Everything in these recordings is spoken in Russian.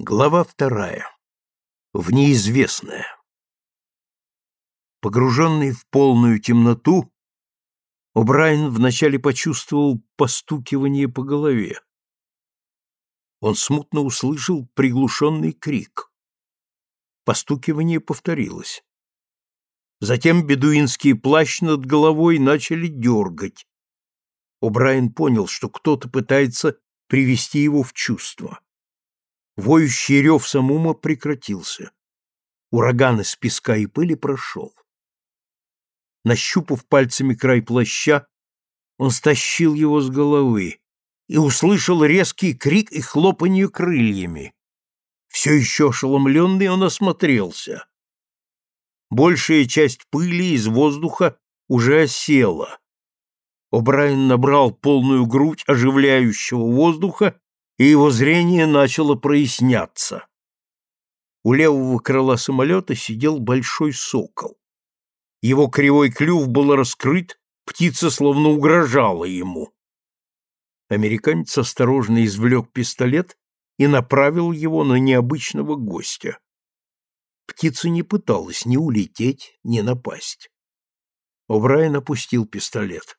Глава вторая. В неизвестное. Погруженный в полную темноту, О'Брайен вначале почувствовал постукивание по голове. Он смутно услышал приглушенный крик. Постукивание повторилось. Затем бедуинский плащ над головой начали дергать. О'Брайен понял, что кто-то пытается привести его в чувство. Воющий рев самума прекратился. Ураган из песка и пыли прошел. Нащупав пальцами край плаща, он стащил его с головы и услышал резкий крик и хлопанье крыльями. Все еще ошеломленный он осмотрелся. Большая часть пыли из воздуха уже осела. О'Брайен набрал полную грудь оживляющего воздуха и его зрение начало проясняться. У левого крыла самолета сидел большой сокол. Его кривой клюв был раскрыт, птица словно угрожала ему. Американец осторожно извлек пистолет и направил его на необычного гостя. Птица не пыталась ни улететь, ни напасть. О'Брайен опустил пистолет.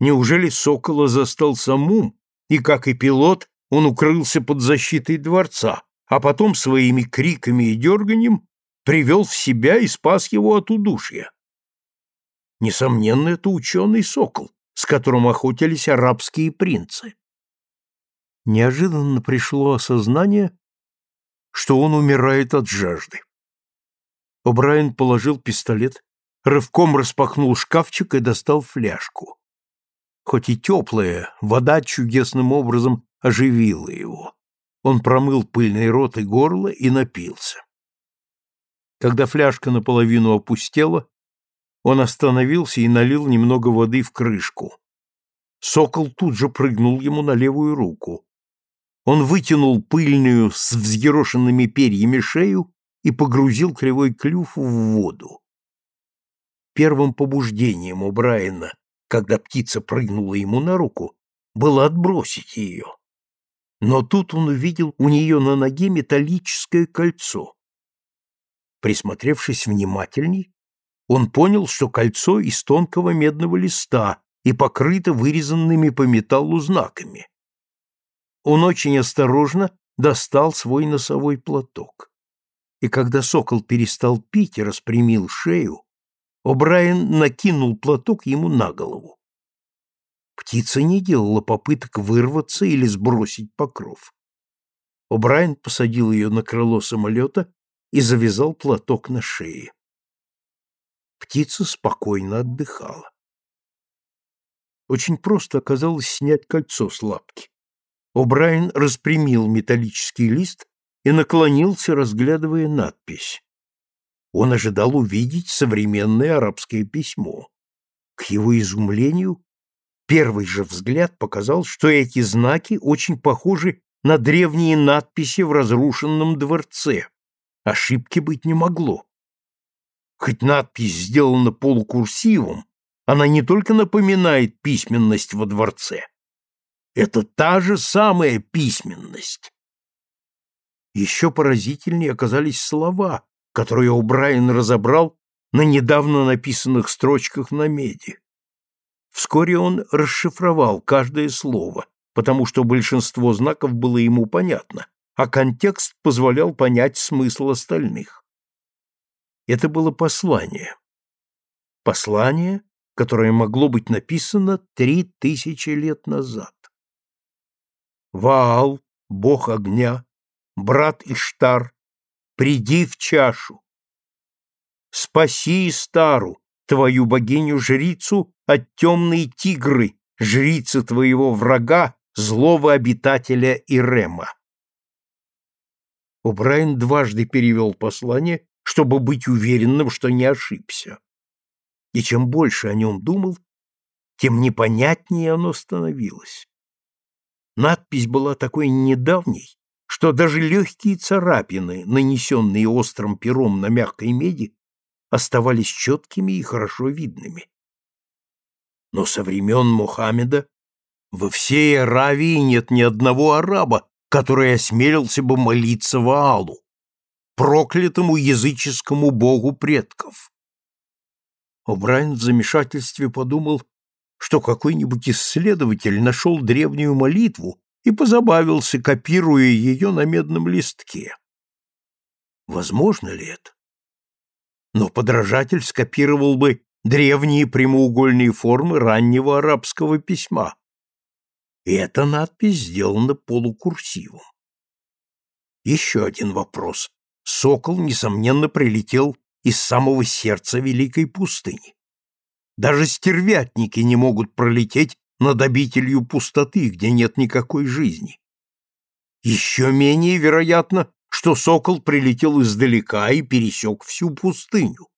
Неужели сокола застал самум, и, как и пилот, он укрылся под защитой дворца, а потом своими криками и дерганием привел в себя и спас его от удушья. Несомненно, это ученый сокол, с которым охотились арабские принцы. Неожиданно пришло осознание, что он умирает от жажды. О'Брайен положил пистолет, рывком распахнул шкафчик и достал фляжку. Хоть и теплая, вода чудесным образом оживило его. Он промыл пыльный рот и горло и напился. Когда фляжка наполовину опустела, он остановился и налил немного воды в крышку. Сокол тут же прыгнул ему на левую руку. Он вытянул пыльную с взъерошенными перьями шею и погрузил кривой клюв в воду. Первым побуждением у Брайана, когда птица прыгнула ему на руку, было отбросить ее но тут он увидел у нее на ноге металлическое кольцо. Присмотревшись внимательней, он понял, что кольцо из тонкого медного листа и покрыто вырезанными по металлу знаками. Он очень осторожно достал свой носовой платок. И когда сокол перестал пить и распрямил шею, О'Брайен накинул платок ему на голову. Птица не делала попыток вырваться или сбросить покров. О'Брайен посадил ее на крыло самолета и завязал платок на шее. Птица спокойно отдыхала. Очень просто оказалось снять кольцо с лапки. О'Брайен распрямил металлический лист и наклонился, разглядывая надпись. Он ожидал увидеть современное арабское письмо. К его изумлению Первый же взгляд показал, что эти знаки очень похожи на древние надписи в разрушенном дворце. Ошибки быть не могло. Хоть надпись сделана полукурсивом, она не только напоминает письменность во дворце. Это та же самая письменность. Еще поразительнее оказались слова, которые О'Брайен разобрал на недавно написанных строчках на меди. Вскоре он расшифровал каждое слово, потому что большинство знаков было ему понятно, а контекст позволял понять смысл остальных. Это было послание. Послание, которое могло быть написано три тысячи лет назад. Ваал, бог огня, брат Иштар, приди в чашу. Спаси Истару, твою богиню-жрицу от темной тигры, жрицы твоего врага, злого обитателя Ирема. О'Брайен дважды перевел послание, чтобы быть уверенным, что не ошибся. И чем больше о нем думал, тем непонятнее оно становилось. Надпись была такой недавней, что даже легкие царапины, нанесенные острым пером на мягкой меди, оставались четкими и хорошо видными. Но со времен Мухаммеда во всей Аравии нет ни одного араба, который осмелился бы молиться Ваалу, проклятому языческому богу предков. О'Брайен в замешательстве подумал, что какой-нибудь исследователь нашел древнюю молитву и позабавился, копируя ее на медном листке. Возможно ли это? Но подражатель скопировал бы древние прямоугольные формы раннего арабского письма. Эта надпись сделана полукурсивом. Еще один вопрос. Сокол, несомненно, прилетел из самого сердца великой пустыни. Даже стервятники не могут пролететь над обителью пустоты, где нет никакой жизни. Еще менее вероятно, что сокол прилетел издалека и пересек всю пустыню.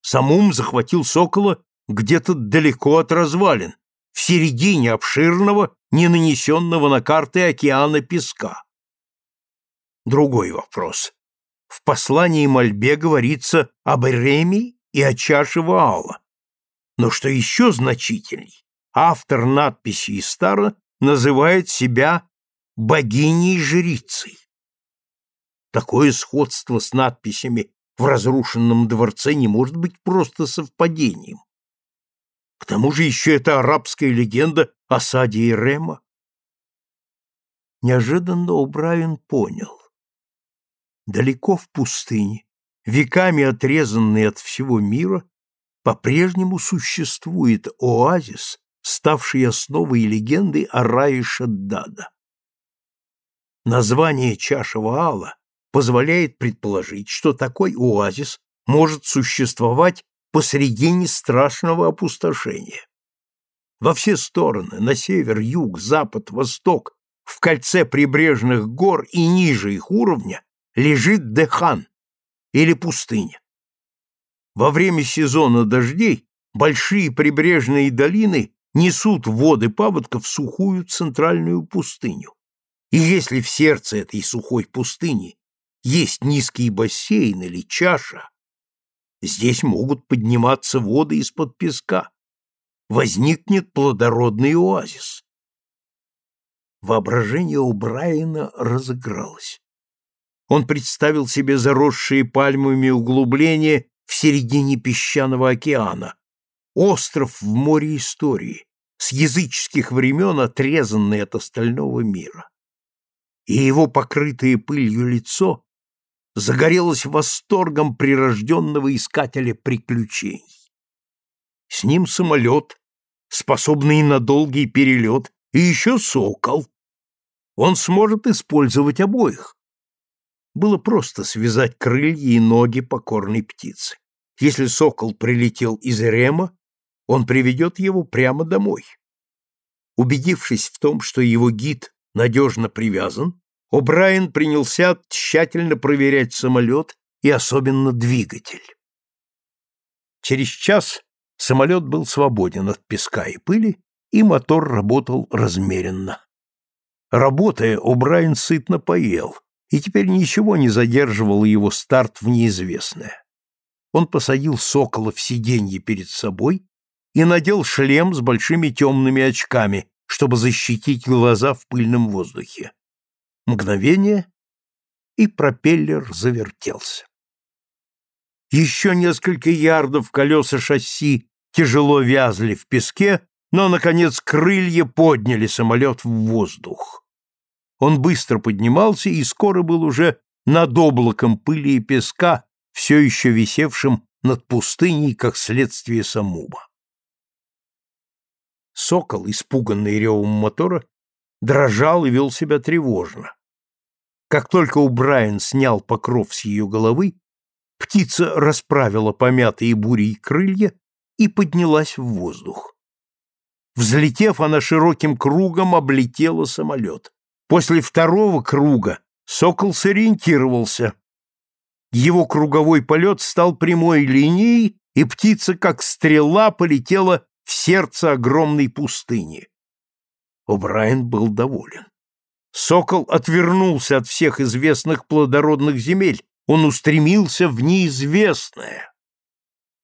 Самум захватил сокола где-то далеко от развалин, в середине обширного, не нанесенного на карты океана песка. Другой вопрос. В послании мольбе говорится об Эреме и о чаше Ваала. Но что еще значительней, автор надписи Истара называет себя богиней-жрицей. Такое сходство с надписями в разрушенном дворце не может быть просто совпадением. К тому же еще это арабская легенда о саде Ирема. Неожиданно Убравин понял. Далеко в пустыне, веками отрезанный от всего мира, по-прежнему существует оазис, ставший основой легенды о рае Шаддада. Название чаша Ваала позволяет предположить, что такой оазис может существовать посредине страшного опустошения. Во все стороны, на север, юг, запад, восток, в кольце прибрежных гор и ниже их уровня лежит Дехан или пустыня. Во время сезона дождей большие прибрежные долины несут воды паводков в сухую центральную пустыню. И если в сердце этой сухой пустыни есть низкий бассейн или чаша, здесь могут подниматься воды из-под песка. Возникнет плодородный оазис. Воображение у Брайана разыгралось. Он представил себе заросшие пальмами углубления в середине песчаного океана, остров в море истории, с языческих времен отрезанный от остального мира. И его покрытое пылью лицо загорелось восторгом прирожденного искателя приключений. С ним самолет, способный на долгий перелет, и еще сокол. Он сможет использовать обоих, было просто связать крылья и ноги покорной птицы. Если сокол прилетел из Рема, он приведет его прямо домой. Убедившись в том, что его гид надежно привязан, О'Брайен принялся тщательно проверять самолет и особенно двигатель. Через час самолет был свободен от песка и пыли, и мотор работал размеренно. Работая, О'Брайен сытно поел, и теперь ничего не задерживало его старт в неизвестное. Он посадил сокола в сиденье перед собой и надел шлем с большими темными очками, чтобы защитить глаза в пыльном воздухе. Мгновение, и пропеллер завертелся. Еще несколько ярдов колеса шасси тяжело вязли в песке, но, наконец, крылья подняли самолет в воздух. Он быстро поднимался и скоро был уже над облаком пыли и песка, все еще висевшим над пустыней, как следствие самуба. Сокол, испуганный ревом мотора, дрожал и вел себя тревожно. Как только у Брайан снял покров с ее головы, птица расправила помятые бурей крылья и поднялась в воздух. Взлетев, она широким кругом облетела самолет. После второго круга сокол сориентировался. Его круговой полет стал прямой линией, и птица, как стрела, полетела в сердце огромной пустыни. О'Брайен был доволен. Сокол отвернулся от всех известных плодородных земель, он устремился в неизвестное.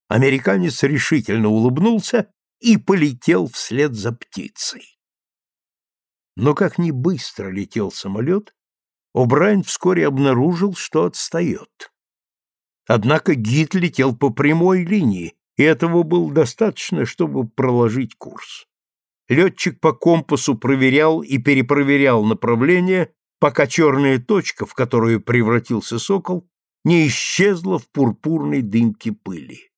Американец решительно улыбнулся и полетел вслед за птицей. Но как ни быстро летел самолет, О'Брайен вскоре обнаружил, что отстает. Однако гид летел по прямой линии, и этого было достаточно, чтобы проложить курс. Летчик по компасу проверял и перепроверял направление, пока черная точка, в которую превратился сокол, не исчезла в пурпурной дымке пыли.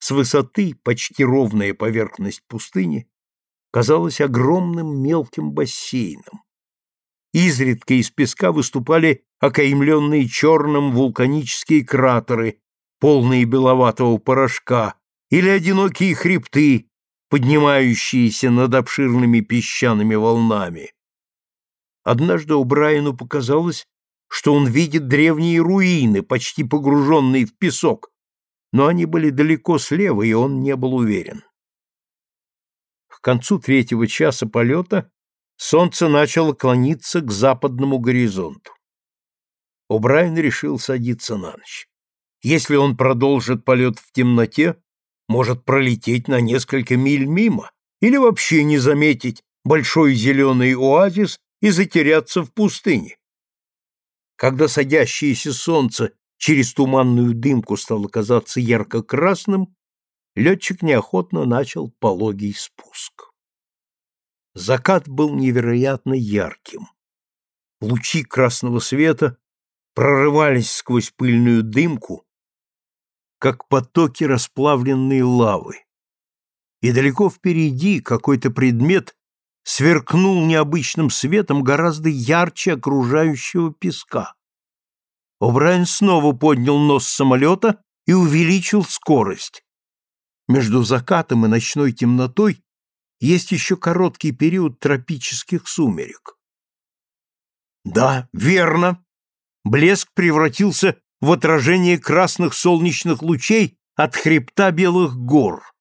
С высоты почти ровная поверхность пустыни казалась огромным мелким бассейном. Изредка из песка выступали окаймленные черным вулканические кратеры, полные беловатого порошка, или одинокие хребты, поднимающиеся над обширными песчаными волнами. Однажды у Брайану показалось, что он видит древние руины, почти погруженные в песок, но они были далеко слева, и он не был уверен. К концу третьего часа полета солнце начало клониться к западному горизонту. О'Брайен решил садиться на ночь. Если он продолжит полет в темноте, может пролететь на несколько миль мимо или вообще не заметить большой зеленый оазис и затеряться в пустыне. Когда садящееся солнце через туманную дымку стало казаться ярко-красным, летчик неохотно начал пологий спуск. Закат был невероятно ярким. Лучи красного света прорывались сквозь пыльную дымку, как потоки расплавленной лавы. И далеко впереди какой-то предмет сверкнул необычным светом гораздо ярче окружающего песка. О'Брайен снова поднял нос самолета и увеличил скорость. Между закатом и ночной темнотой есть еще короткий период тропических сумерек. Да, верно. Блеск превратился в отражение красных солнечных лучей от хребта белых гор.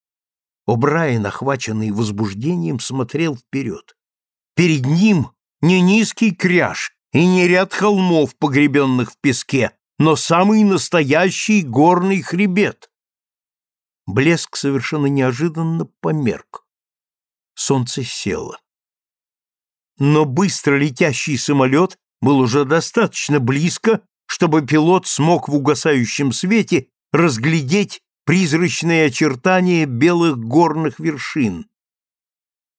О'Брайен, охваченный возбуждением, смотрел вперед. Перед ним не низкий кряж и не ряд холмов, погребенных в песке, но самый настоящий горный хребет. Блеск совершенно неожиданно померк. Солнце село. Но быстро летящий самолет был уже достаточно близко, чтобы пилот смог в угасающем свете разглядеть призрачные очертания белых горных вершин.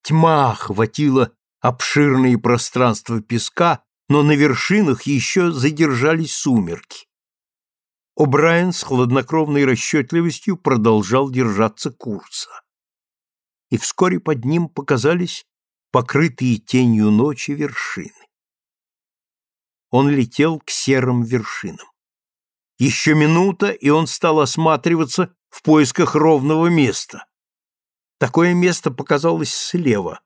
Тьма охватила обширные пространства песка, но на вершинах еще задержались сумерки. О'Брайен с хладнокровной расчетливостью продолжал держаться курса. И вскоре под ним показались покрытые тенью ночи вершины. Он летел к серым вершинам. Еще минута, и он стал осматриваться в поисках ровного места. Такое место показалось слева.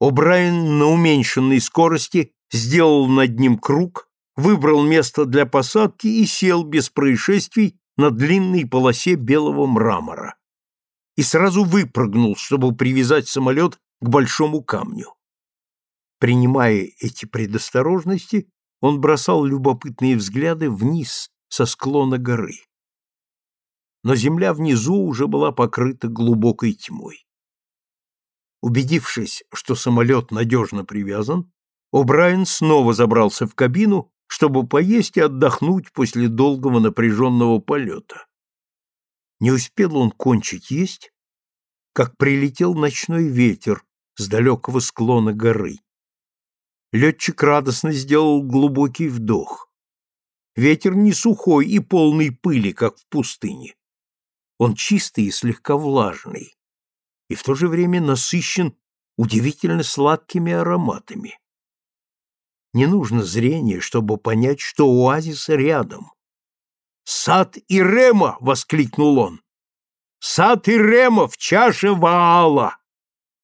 О'Брайен на уменьшенной скорости сделал над ним круг, выбрал место для посадки и сел без происшествий на длинной полосе белого мрамора. И сразу выпрыгнул, чтобы привязать самолет к большому камню. Принимая эти предосторожности, он бросал любопытные взгляды вниз со склона горы. Но земля внизу уже была покрыта глубокой тьмой. Убедившись, что самолет надежно привязан, О'Брайен снова забрался в кабину, чтобы поесть и отдохнуть после долгого напряженного полета. Не успел он кончить есть, как прилетел ночной ветер с далекого склона горы. Летчик радостно сделал глубокий вдох. Ветер не сухой и полный пыли, как в пустыне. Он чистый и слегка влажный, и в то же время насыщен удивительно сладкими ароматами. Не нужно зрения, чтобы понять, что оазис рядом. «Сад Ирема!» — воскликнул он. «Сад Ирема в чаше Ваала!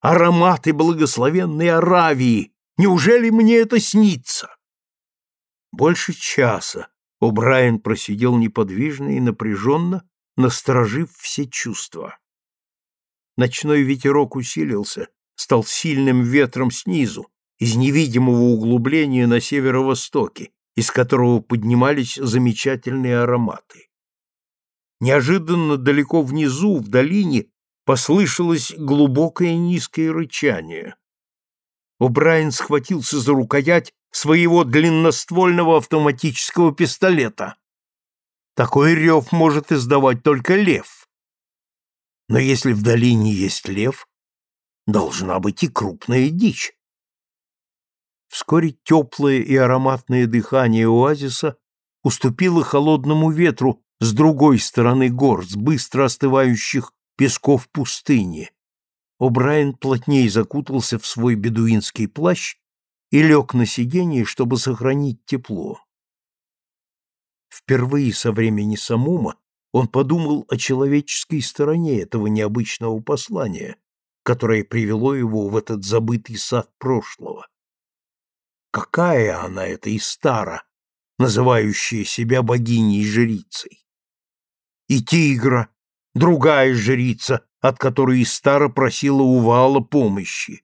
Ароматы благословенной Аравии! Неужели мне это снится?» Больше часа О'Брайен просидел неподвижно и напряженно, насторожив все чувства. Ночной ветерок усилился, стал сильным ветром снизу, из невидимого углубления на северо-востоке, из которого поднимались замечательные ароматы. Неожиданно далеко внизу, в долине, послышалось глубокое низкое рычание. О'Брайен схватился за рукоять своего длинноствольного автоматического пистолета. Такой рев может издавать только лев. Но если в долине есть лев, должна быть и крупная дичь. Вскоре теплое и ароматное дыхание оазиса уступило холодному ветру с другой стороны гор, с быстро остывающих песков пустыни. О'Брайен плотнее закутался в свой бедуинский плащ и лег на сиденье, чтобы сохранить тепло. Впервые со времени Самума он подумал о человеческой стороне этого необычного послания, которое привело его в этот забытый сад прошлого. Какая она, эта Истара, называющая себя богиней-жрицей? И Тигра, другая жрица, от которой Истара просила у Вала помощи.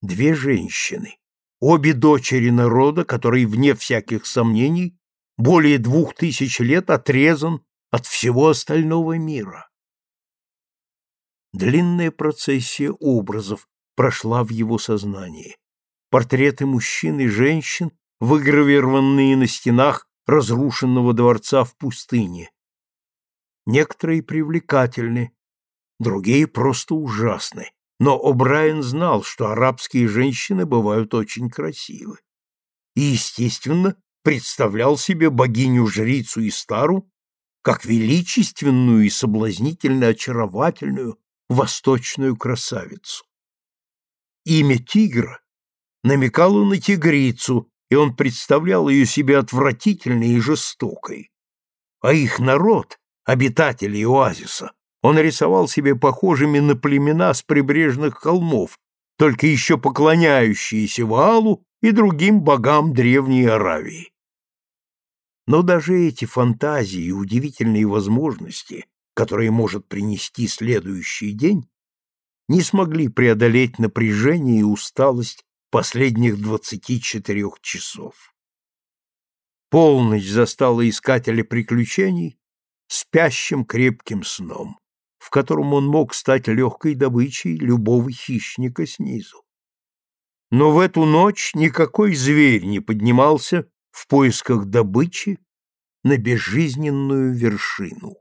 Две женщины, обе дочери народа, который, вне всяких сомнений, более двух тысяч лет отрезан от всего остального мира. Длинная процессия образов прошла в его сознании портреты мужчин и женщин, выгравированные на стенах разрушенного дворца в пустыне. Некоторые привлекательны, другие просто ужасны, но О'Брайен знал, что арабские женщины бывают очень красивы. И, естественно, представлял себе богиню-жрицу Истару как величественную и соблазнительно очаровательную восточную красавицу. Имя тигра намекала на тигрицу, и он представлял ее себе отвратительной и жестокой. А их народ, обитатели оазиса, он рисовал себе похожими на племена с прибрежных холмов, только еще поклоняющиеся Ваалу и другим богам Древней Аравии. Но даже эти фантазии и удивительные возможности, которые может принести следующий день, не смогли преодолеть напряжение и усталость последних двадцати четырех часов. Полночь застала искателя приключений спящим крепким сном, в котором он мог стать легкой добычей любого хищника снизу. Но в эту ночь никакой зверь не поднимался в поисках добычи на безжизненную вершину.